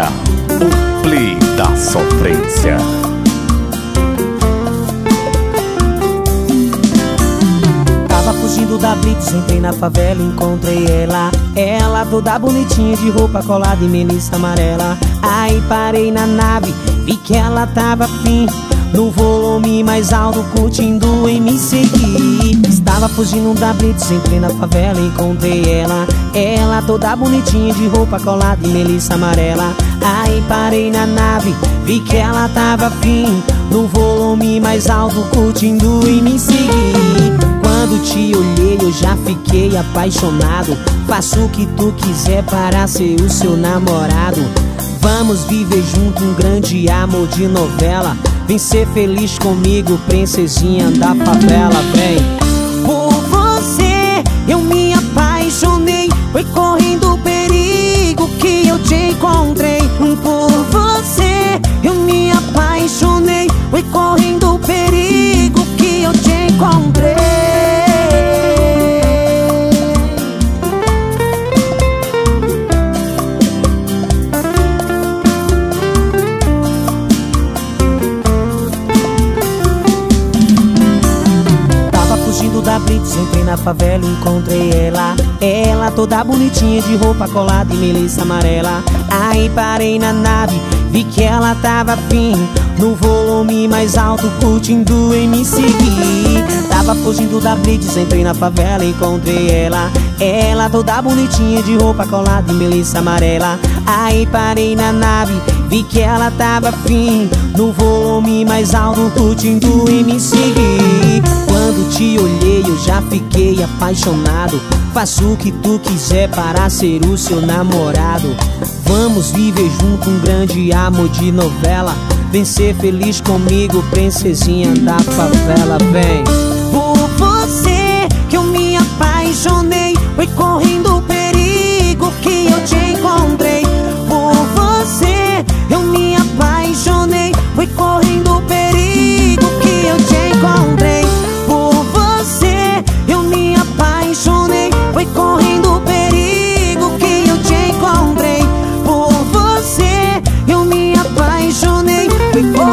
O Play da Sofrência. Tava fugindo da blitz, entrei na favela, encontrei ela. Ela toda bonitinha, de roupa colada e melissa amarela. Aí parei na nave, vi que ela tava fim no volume mais alto, curtindo em me seguir. Estava fugindo da blitz, entrei na favela, encontrei ela. Ela toda bonitinha, de roupa colada e melissa amarela. Aí parei na nave, vi que ela tava fim No volume mais alto, curtindo em me seguir. Quando te olhei eu já fiquei apaixonado. Faço o que tu quiser para ser o seu namorado. Vamos viver junto um grande amor de novela Vem ser feliz comigo, princesinha da favela, vem. Por você eu me apaixonei. Foi correndo da Blitz, entrei na favela, encontrei ela. Ela toda bonitinha, de roupa colada e melissa amarela. Aí parei na nave, vi que ela tava fim No volume mais alto, curtindo em me seguir Tava fugindo da Blitz, entrei na favela, encontrei ela. Ela toda bonitinha, de roupa colada e melissa amarela. Aí parei na nave, vi que ela tava fim No volume mais alto, curtindo em me seguir Quando te olhei eu já fiquei apaixonado. Faço o que tu quiser para ser o seu namorado. Vamos viver junto um grande amor de novela. Vem ser feliz comigo, princesinha da favela, vem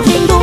cogiendo